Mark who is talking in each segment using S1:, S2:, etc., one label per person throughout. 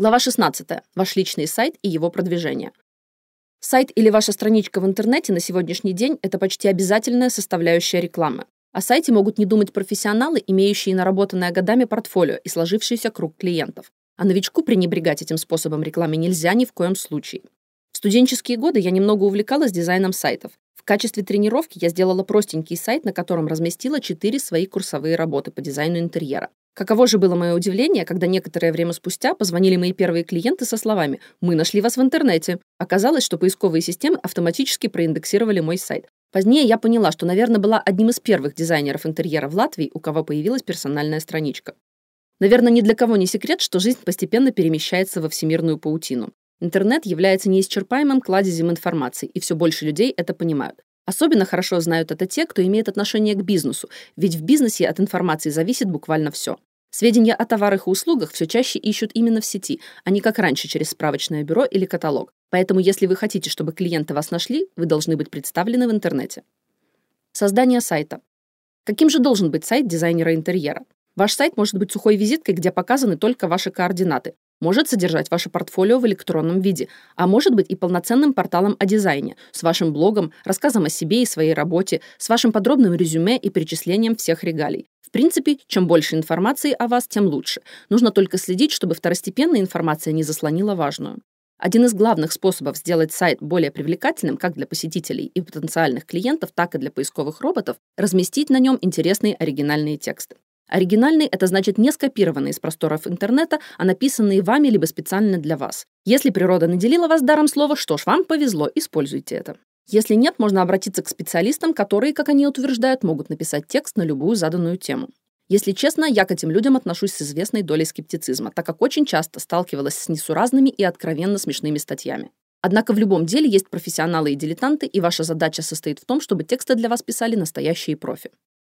S1: Глава 16. Ваш личный сайт и его продвижение. Сайт или ваша страничка в интернете на сегодняшний день – это почти обязательная составляющая рекламы. О сайте могут не думать профессионалы, имеющие наработанное годами портфолио и сложившийся круг клиентов. А новичку пренебрегать этим способом рекламы нельзя ни в коем случае. В студенческие годы я немного увлекалась дизайном сайтов. В качестве тренировки я сделала простенький сайт, на котором разместила четыре свои курсовые работы по дизайну интерьера. Каково же было мое удивление, когда некоторое время спустя позвонили мои первые клиенты со словами «Мы нашли вас в интернете». Оказалось, что поисковые системы автоматически проиндексировали мой сайт. Позднее я поняла, что, наверное, была одним из первых дизайнеров интерьера в Латвии, у кого появилась персональная страничка. Наверное, ни для кого не секрет, что жизнь постепенно перемещается во всемирную паутину. Интернет является неисчерпаемым кладезем информации, и все больше людей это понимают. Особенно хорошо знают это те, кто имеет отношение к бизнесу, ведь в бизнесе от информации зависит буквально все. Сведения о товарах и услугах все чаще ищут именно в сети, а не как раньше через справочное бюро или каталог. Поэтому, если вы хотите, чтобы клиенты вас нашли, вы должны быть представлены в интернете. Создание сайта. Каким же должен быть сайт дизайнера интерьера? Ваш сайт может быть сухой визиткой, где показаны только ваши координаты может содержать ваше портфолио в электронном виде, а может быть и полноценным порталом о дизайне, с вашим блогом, рассказом о себе и своей работе, с вашим подробным резюме и перечислением всех регалий. В принципе, чем больше информации о вас, тем лучше. Нужно только следить, чтобы второстепенная информация не заслонила важную. Один из главных способов сделать сайт более привлекательным как для посетителей и потенциальных клиентов, так и для поисковых роботов – разместить на нем интересные оригинальные тексты. Оригинальный – это значит не скопированный из просторов интернета, а написанные вами либо специально для вас. Если природа наделила вас даром слова, что ж, вам повезло, используйте это. Если нет, можно обратиться к специалистам, которые, как они утверждают, могут написать текст на любую заданную тему. Если честно, я к этим людям отношусь с известной долей скептицизма, так как очень часто сталкивалась с несуразными и откровенно смешными статьями. Однако в любом деле есть профессионалы и дилетанты, и ваша задача состоит в том, чтобы тексты для вас писали настоящие профи.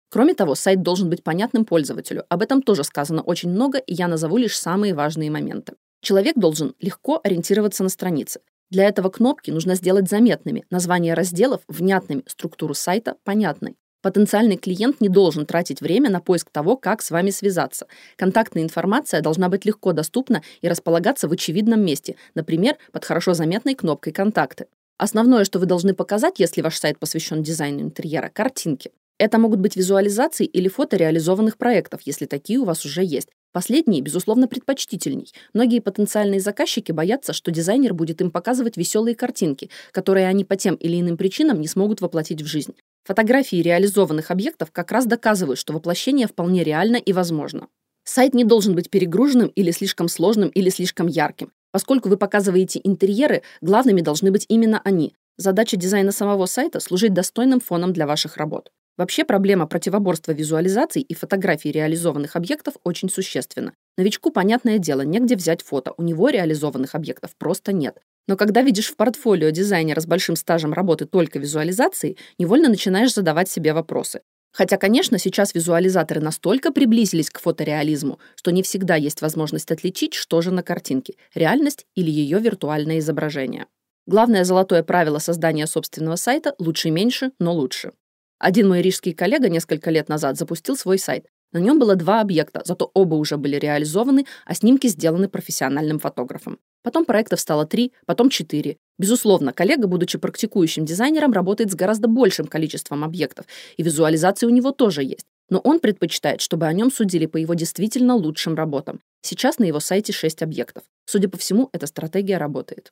S1: Кроме того, сайт должен быть понятным пользователю. Об этом тоже сказано очень много, и я назову лишь самые важные моменты. Человек должен легко ориентироваться на странице. Для этого кнопки нужно сделать заметными, названия разделов внятными, структуру сайта понятной. Потенциальный клиент не должен тратить время на поиск того, как с вами связаться. Контактная информация должна быть легко доступна и располагаться в очевидном месте, например, под хорошо заметной кнопкой «Контакты». Основное, что вы должны показать, если ваш сайт посвящен дизайну интерьера – картинки. Это могут быть визуализации или фото реализованных проектов, если такие у вас уже есть. Последние, безусловно, предпочтительней. Многие потенциальные заказчики боятся, что дизайнер будет им показывать веселые картинки, которые они по тем или иным причинам не смогут воплотить в жизнь. Фотографии реализованных объектов как раз доказывают, что воплощение вполне реально и возможно. Сайт не должен быть перегруженным или слишком сложным или слишком ярким. Поскольку вы показываете интерьеры, главными должны быть именно они. Задача дизайна самого сайта – служить достойным фоном для ваших работ. Вообще проблема противоборства визуализаций и фотографий реализованных объектов очень существенна. Новичку, понятное дело, негде взять фото, у него реализованных объектов просто нет. Но когда видишь в портфолио дизайнера с большим стажем работы только визуализацией, невольно начинаешь задавать себе вопросы. Хотя, конечно, сейчас визуализаторы настолько приблизились к фотореализму, что не всегда есть возможность отличить, что же на картинке – реальность или ее виртуальное изображение. Главное золотое правило создания собственного сайта – лучше меньше, но лучше. Один мой рижский коллега несколько лет назад запустил свой сайт. На нем было два объекта, зато оба уже были реализованы, а снимки сделаны профессиональным фотографом. Потом проектов стало три, потом четыре. Безусловно, коллега, будучи практикующим дизайнером, работает с гораздо большим количеством объектов, и визуализации у него тоже есть. Но он предпочитает, чтобы о нем судили по его действительно лучшим работам. Сейчас на его сайте шесть объектов. Судя по всему, эта стратегия работает.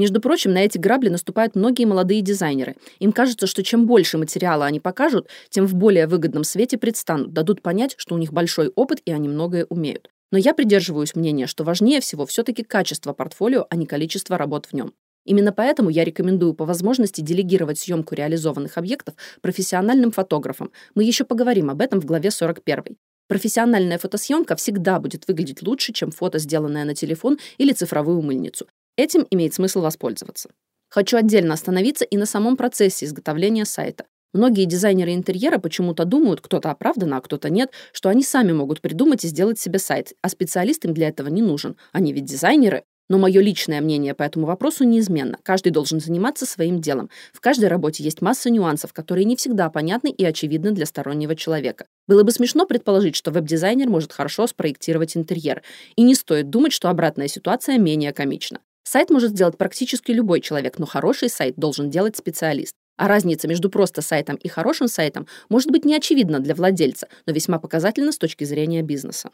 S1: Между прочим, на эти грабли наступают многие молодые дизайнеры. Им кажется, что чем больше материала они покажут, тем в более выгодном свете предстанут, дадут понять, что у них большой опыт и они многое умеют. Но я придерживаюсь мнения, что важнее всего все-таки качество портфолио, а не количество работ в нем. Именно поэтому я рекомендую по возможности делегировать съемку реализованных объектов профессиональным фотографам. Мы еще поговорим об этом в главе 41. Профессиональная фотосъемка всегда будет выглядеть лучше, чем фото, сделанное на телефон или цифровую мыльницу. Этим имеет смысл воспользоваться. Хочу отдельно остановиться и на самом процессе изготовления сайта. Многие дизайнеры интерьера почему-то думают, кто-то оправданно, а кто-то нет, что они сами могут придумать и сделать себе сайт, а специалист им для этого не нужен. Они ведь дизайнеры. Но мое личное мнение по этому вопросу неизменно. Каждый должен заниматься своим делом. В каждой работе есть масса нюансов, которые не всегда понятны и очевидны для стороннего человека. Было бы смешно предположить, что веб-дизайнер может хорошо спроектировать интерьер. И не стоит думать, что обратная ситуация менее комична. Сайт может сделать практически любой человек, но хороший сайт должен делать специалист. А разница между просто сайтом и хорошим сайтом может быть не очевидна для владельца, но весьма показательна с точки зрения бизнеса.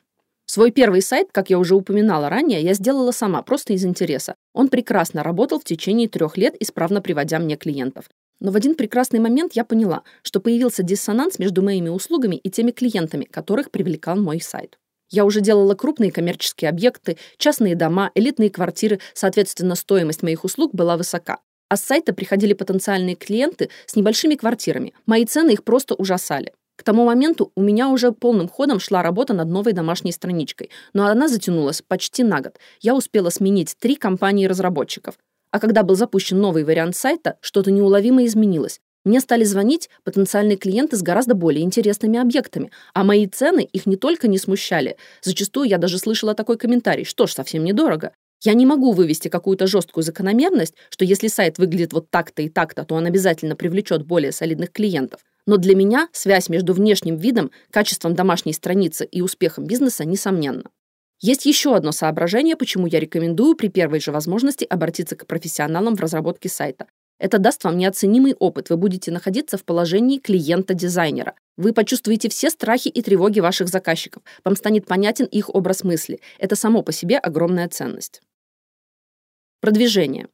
S1: Свой первый сайт, как я уже упоминала ранее, я сделала сама, просто из интереса. Он прекрасно работал в течение трех лет, исправно приводя мне клиентов. Но в один прекрасный момент я поняла, что появился диссонанс между моими услугами и теми клиентами, которых привлекал мой сайт. Я уже делала крупные коммерческие объекты, частные дома, элитные квартиры, соответственно, стоимость моих услуг была высока. А с сайта приходили потенциальные клиенты с небольшими квартирами. Мои цены их просто ужасали. К тому моменту у меня уже полным ходом шла работа над новой домашней страничкой, но она затянулась почти на год. Я успела сменить три компании разработчиков. А когда был запущен новый вариант сайта, что-то неуловимо изменилось. Мне стали звонить потенциальные клиенты с гораздо более интересными объектами, а мои цены их не только не смущали. Зачастую я даже слышала такой комментарий, что ж, совсем недорого. Я не могу вывести какую-то жесткую закономерность, что если сайт выглядит вот так-то и так-то, то он обязательно привлечет более солидных клиентов. Но для меня связь между внешним видом, качеством домашней страницы и успехом бизнеса несомненна. Есть еще одно соображение, почему я рекомендую при первой же возможности обратиться к профессионалам в разработке сайта. Это даст вам неоценимый опыт. Вы будете находиться в положении клиента-дизайнера. Вы почувствуете все страхи и тревоги ваших заказчиков. Вам станет понятен их образ мысли. Это само по себе огромная ценность. Продвижение.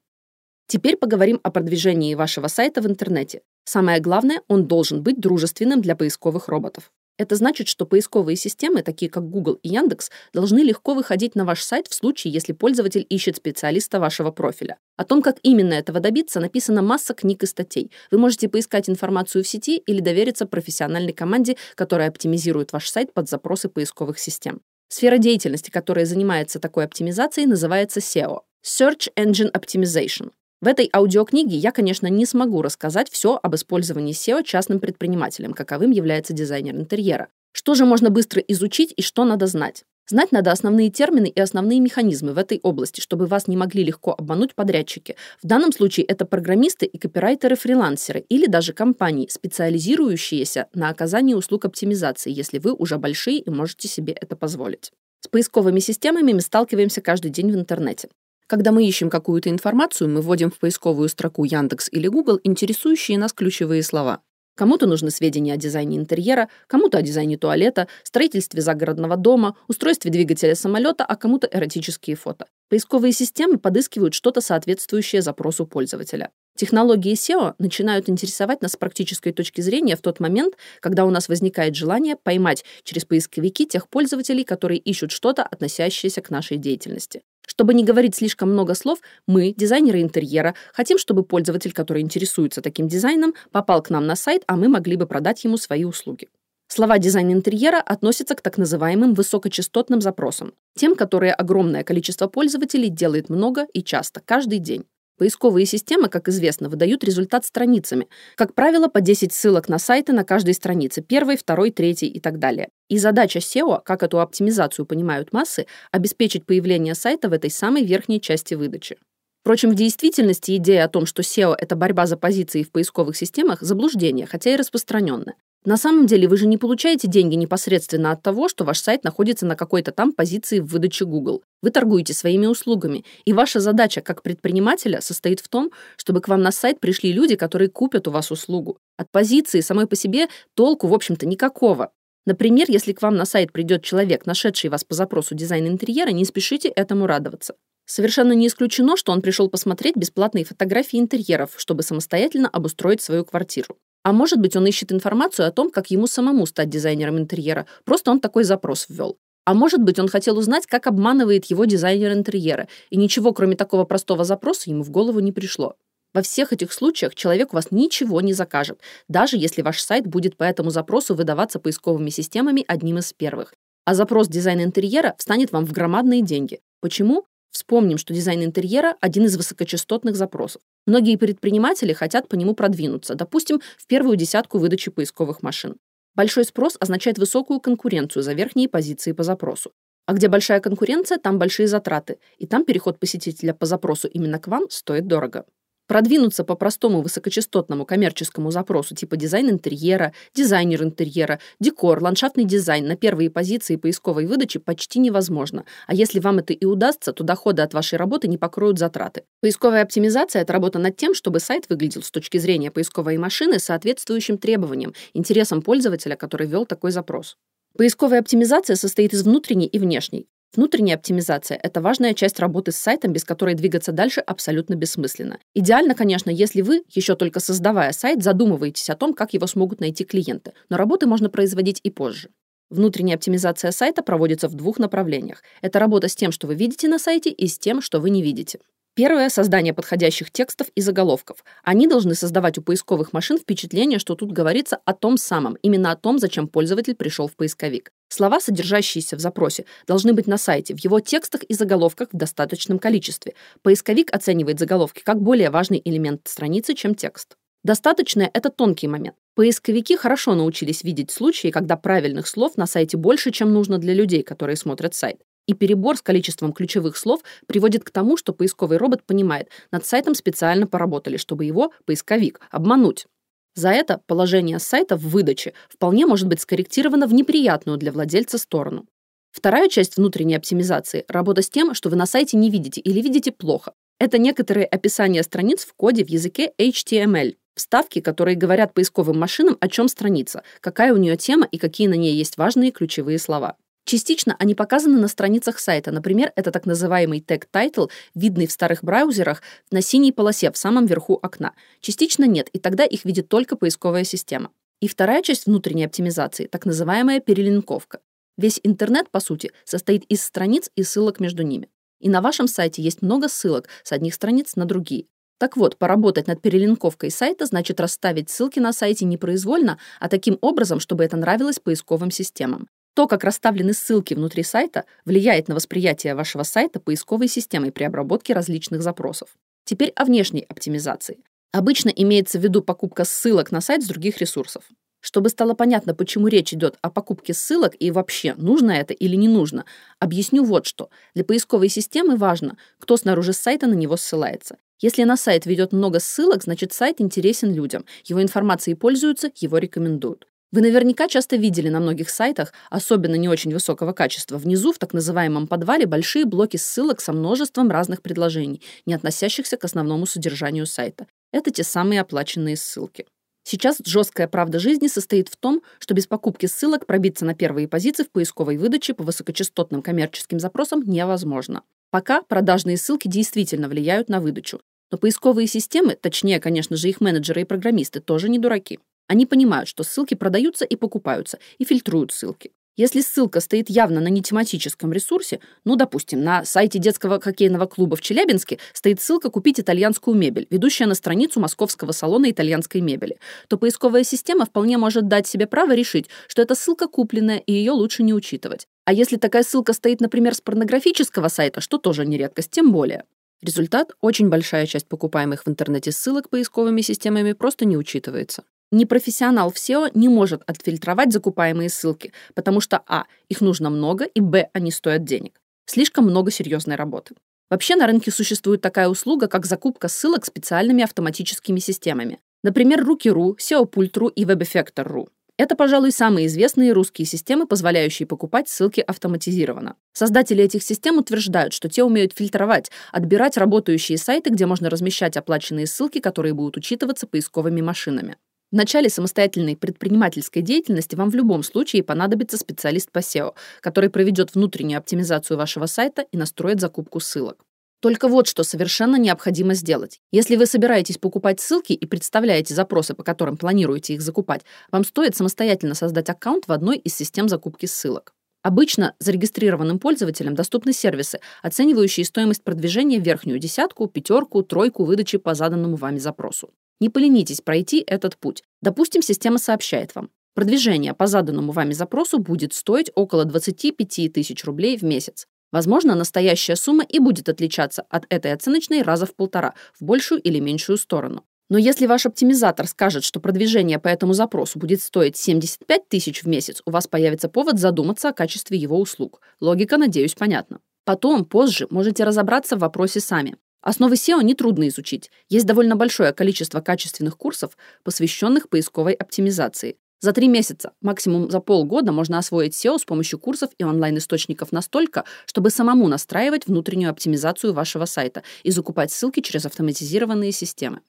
S1: Теперь поговорим о продвижении вашего сайта в интернете. Самое главное, он должен быть дружественным для поисковых роботов. Это значит, что поисковые системы, такие как Google и Яндекс, должны легко выходить на ваш сайт в случае, если пользователь ищет специалиста вашего профиля. О том, как именно этого добиться, написана масса книг и статей. Вы можете поискать информацию в сети или довериться профессиональной команде, которая оптимизирует ваш сайт под запросы поисковых систем. Сфера деятельности, которая занимается такой оптимизацией, называется SEO – Search Engine Optimization. В этой аудиокниге я, конечно, не смогу рассказать все об использовании SEO частным предпринимателем, каковым является дизайнер интерьера. Что же можно быстро изучить и что надо знать? Знать надо основные термины и основные механизмы в этой области, чтобы вас не могли легко обмануть подрядчики. В данном случае это программисты и копирайтеры-фрилансеры или даже компании, специализирующиеся на оказании услуг оптимизации, если вы уже большие и можете себе это позволить. С поисковыми системами мы сталкиваемся каждый день в интернете. Когда мы ищем какую-то информацию, мы вводим в поисковую строку Яндекс или Google интересующие нас ключевые слова. Кому-то нужны сведения о дизайне интерьера, кому-то о дизайне туалета, строительстве загородного дома, устройстве двигателя самолета, а кому-то эротические фото. Поисковые системы подыскивают что-то соответствующее запросу пользователя. Технологии SEO начинают интересовать нас с практической точки зрения в тот момент, когда у нас возникает желание поймать через поисковики тех пользователей, которые ищут что-то, относящееся к нашей деятельности. Чтобы не говорить слишком много слов, мы, дизайнеры интерьера, хотим, чтобы пользователь, который интересуется таким дизайном, попал к нам на сайт, а мы могли бы продать ему свои услуги. Слова дизайн интерьера относятся к так называемым высокочастотным запросам, тем, которые огромное количество пользователей делает много и часто, каждый день. Поисковые системы, как известно, выдают результат страницами. Как правило, по 10 ссылок на сайты на каждой странице, первой, второй, третьей и так далее. И задача SEO, как эту оптимизацию понимают массы, обеспечить появление сайта в этой самой верхней части выдачи. Впрочем, в действительности идея о том, что SEO — это борьба за позиции в поисковых системах, заблуждение, хотя и распространенное. На самом деле вы же не получаете деньги непосредственно от того, что ваш сайт находится на какой-то там позиции в выдаче Google. Вы торгуете своими услугами, и ваша задача как предпринимателя состоит в том, чтобы к вам на сайт пришли люди, которые купят у вас услугу. От позиции самой по себе толку, в общем-то, никакого. Например, если к вам на сайт придет человек, нашедший вас по запросу дизайн интерьера, не спешите этому радоваться. Совершенно не исключено, что он пришел посмотреть бесплатные фотографии интерьеров, чтобы самостоятельно обустроить свою квартиру. А может быть, он ищет информацию о том, как ему самому стать дизайнером интерьера. Просто он такой запрос ввел. А может быть, он хотел узнать, как обманывает его дизайнер интерьера, и ничего, кроме такого простого запроса, ему в голову не пришло. Во всех этих случаях человек у вас ничего не закажет, даже если ваш сайт будет по этому запросу выдаваться поисковыми системами одним из первых. А запрос дизайн интерьера встанет вам в громадные деньги. Почему? Вспомним, что дизайн интерьера – один из высокочастотных запросов. Многие предприниматели хотят по нему продвинуться, допустим, в первую десятку выдачи поисковых машин. Большой спрос означает высокую конкуренцию за верхние позиции по запросу. А где большая конкуренция, там большие затраты, и там переход посетителя по запросу именно к вам стоит дорого. Продвинуться по простому высокочастотному коммерческому запросу типа дизайн интерьера, дизайнер интерьера, декор, ландшафтный дизайн на первые позиции поисковой выдачи почти невозможно. А если вам это и удастся, то доходы от вашей работы не покроют затраты. Поисковая оптимизация – это работа над тем, чтобы сайт выглядел с точки зрения поисковой машины соответствующим требованиям, интересам пользователя, который ввел такой запрос. Поисковая оптимизация состоит из внутренней и внешней. Внутренняя оптимизация – это важная часть работы с сайтом, без которой двигаться дальше абсолютно бессмысленно. Идеально, конечно, если вы, еще только создавая сайт, задумываетесь о том, как его смогут найти клиенты, но работы можно производить и позже. Внутренняя оптимизация сайта проводится в двух направлениях. Это работа с тем, что вы видите на сайте, и с тем, что вы не видите. Первое – создание подходящих текстов и заголовков. Они должны создавать у поисковых машин впечатление, что тут говорится о том самом, именно о том, зачем пользователь пришел в поисковик. Слова, содержащиеся в запросе, должны быть на сайте, в его текстах и заголовках в достаточном количестве. Поисковик оценивает заголовки как более важный элемент страницы, чем текст. Достаточное – это тонкий момент. Поисковики хорошо научились видеть случаи, когда правильных слов на сайте больше, чем нужно для людей, которые смотрят сайт. И перебор с количеством ключевых слов приводит к тому, что поисковый робот понимает, над сайтом специально поработали, чтобы его, поисковик, обмануть. За это положение сайта в выдаче вполне может быть скорректировано в неприятную для владельца сторону. Вторая часть внутренней оптимизации – работа с тем, что вы на сайте не видите или видите плохо. Это некоторые описания страниц в коде в языке HTML, вставки, которые говорят поисковым машинам, о чем страница, какая у нее тема и какие на ней есть важные ключевые слова. Частично они показаны на страницах сайта. Например, это так называемый тег title, видный в старых браузерах на синей полосе в самом верху окна. Частично нет, и тогда их видит только поисковая система. И вторая часть внутренней оптимизации, так называемая перелинковка. Весь интернет, по сути, состоит из страниц и ссылок между ними. И на вашем сайте есть много ссылок с одних страниц на другие. Так вот, поработать над перелинковкой сайта значит расставить ссылки на сайте не произвольно, а таким образом, чтобы это нравилось поисковым системам. То, как расставлены ссылки внутри сайта, влияет на восприятие вашего сайта поисковой системой при обработке различных запросов. Теперь о внешней оптимизации. Обычно имеется в виду покупка ссылок на сайт с других ресурсов. Чтобы стало понятно, почему речь идет о покупке ссылок и вообще, нужно это или не нужно, объясню вот что. Для поисковой системы важно, кто снаружи сайта на него ссылается. Если на сайт ведет много ссылок, значит сайт интересен людям, его информацией пользуются, его рекомендуют. Вы наверняка часто видели на многих сайтах, особенно не очень высокого качества, внизу в так называемом подвале большие блоки ссылок со множеством разных предложений, не относящихся к основному содержанию сайта. Это те самые оплаченные ссылки. Сейчас жесткая правда жизни состоит в том, что без покупки ссылок пробиться на первые позиции в поисковой выдаче по высокочастотным коммерческим запросам невозможно. Пока продажные ссылки действительно влияют на выдачу. Но поисковые системы, точнее, конечно же, их менеджеры и программисты, тоже не дураки. Они понимают, что ссылки продаются и покупаются, и фильтруют ссылки. Если ссылка стоит явно на нетематическом ресурсе, ну, допустим, на сайте детского хоккейного клуба в Челябинске стоит ссылка «Купить итальянскую мебель», ведущая на страницу московского салона итальянской мебели, то поисковая система вполне может дать себе право решить, что эта ссылка купленная, и ее лучше не учитывать. А если такая ссылка стоит, например, с порнографического сайта, что тоже не редкость, тем более. Результат – очень большая часть покупаемых в интернете ссылок поисковыми системами просто не учитывается. Непрофессионал SEO не может отфильтровать закупаемые ссылки, потому что а. их нужно много, и б. они стоят денег. Слишком много серьезной работы. Вообще на рынке существует такая услуга, как закупка ссылок специальными автоматическими системами. Например, Руки.ру, SEO-Pult.ru и WebEffector.ru. Это, пожалуй, самые известные русские системы, позволяющие покупать ссылки автоматизированно. Создатели этих систем утверждают, что те умеют фильтровать, отбирать работающие сайты, где можно размещать оплаченные ссылки, которые будут учитываться поисковыми машинами. В начале самостоятельной предпринимательской деятельности вам в любом случае понадобится специалист по SEO, который проведет внутреннюю оптимизацию вашего сайта и настроит закупку ссылок. Только вот что совершенно необходимо сделать. Если вы собираетесь покупать ссылки и представляете запросы, по которым планируете их закупать, вам стоит самостоятельно создать аккаунт в одной из систем закупки ссылок. Обычно зарегистрированным пользователям доступны сервисы, оценивающие стоимость продвижения в верхнюю десятку, пятерку, тройку выдачи по заданному вами запросу. Не поленитесь пройти этот путь. Допустим, система сообщает вам. Продвижение по заданному вами запросу будет стоить около 25 тысяч рублей в месяц. Возможно, настоящая сумма и будет отличаться от этой оценочной раза в полтора, в большую или меньшую сторону. Но если ваш оптимизатор скажет, что продвижение по этому запросу будет стоить 75 тысяч в месяц, у вас появится повод задуматься о качестве его услуг. Логика, надеюсь, понятна. Потом, позже, можете разобраться в вопросе сами. Основы SEO нетрудно изучить. Есть довольно большое количество качественных курсов, посвященных поисковой оптимизации. За три месяца, максимум за полгода можно освоить SEO с помощью курсов и онлайн-источников настолько, чтобы самому настраивать внутреннюю оптимизацию вашего сайта и закупать ссылки через автоматизированные системы.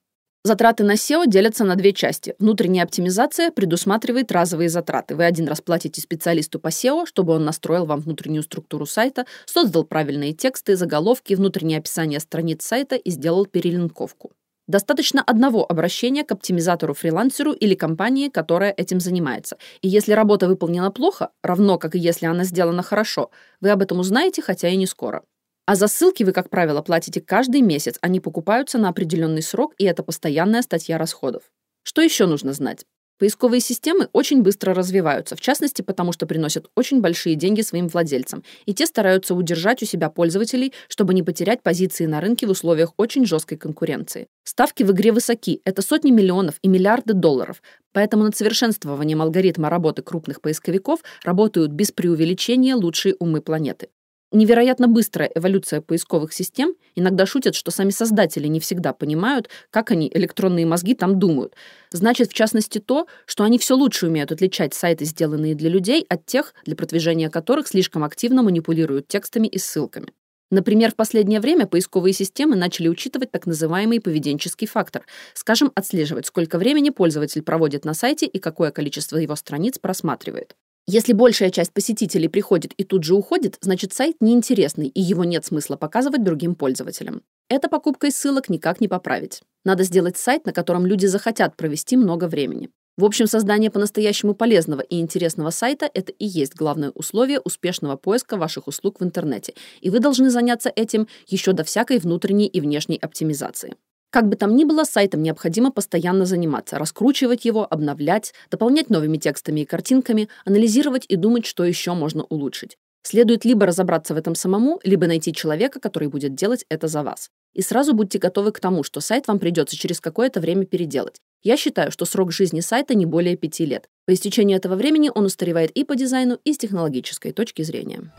S1: Затраты на SEO делятся на две части. Внутренняя оптимизация предусматривает разовые затраты. Вы один раз платите специалисту по SEO, чтобы он настроил вам внутреннюю структуру сайта, создал правильные тексты, заголовки, внутреннее описание страниц сайта и сделал перелинковку. Достаточно одного обращения к оптимизатору-фрилансеру или компании, которая этим занимается. И если работа выполнена плохо, равно как и если она сделана хорошо, вы об этом узнаете, хотя и не скоро. А за ссылки вы, как правило, платите каждый месяц, они покупаются на определенный срок, и это постоянная статья расходов. Что еще нужно знать? Поисковые системы очень быстро развиваются, в частности, потому что приносят очень большие деньги своим владельцам, и те стараются удержать у себя пользователей, чтобы не потерять позиции на рынке в условиях очень жесткой конкуренции. Ставки в игре высоки, это сотни миллионов и миллиарды долларов, поэтому над совершенствованием алгоритма работы крупных поисковиков работают без преувеличения лучшие умы планеты невероятно быстрая эволюция поисковых систем. Иногда шутят, что сами создатели не всегда понимают, как они, электронные мозги, там думают. Значит, в частности, то, что они все лучше умеют отличать сайты, сделанные для людей, от тех, для продвижения которых слишком активно манипулируют текстами и ссылками. Например, в последнее время поисковые системы начали учитывать так называемый поведенческий фактор, скажем, отслеживать, сколько времени пользователь проводит на сайте и какое количество его страниц просматривает. Если большая часть посетителей приходит и тут же уходит, значит сайт неинтересный и его нет смысла показывать другим пользователям. Это покупкой ссылок никак не поправить. Надо сделать сайт, на котором люди захотят провести много времени. В общем, создание по-настоящему полезного и интересного сайта – это и есть главное условие успешного поиска ваших услуг в интернете, и вы должны заняться этим еще до всякой внутренней и внешней оптимизации. Как бы там ни было, сайтом необходимо постоянно заниматься, раскручивать его, обновлять, дополнять новыми текстами и картинками, анализировать и думать, что еще можно улучшить. Следует либо разобраться в этом самому, либо найти человека, который будет делать это за вас. И сразу будьте готовы к тому, что сайт вам придется через какое-то время переделать. Я считаю, что срок жизни сайта не более пяти лет. По истечении этого времени он устаревает и по дизайну, и с технологической точки зрения.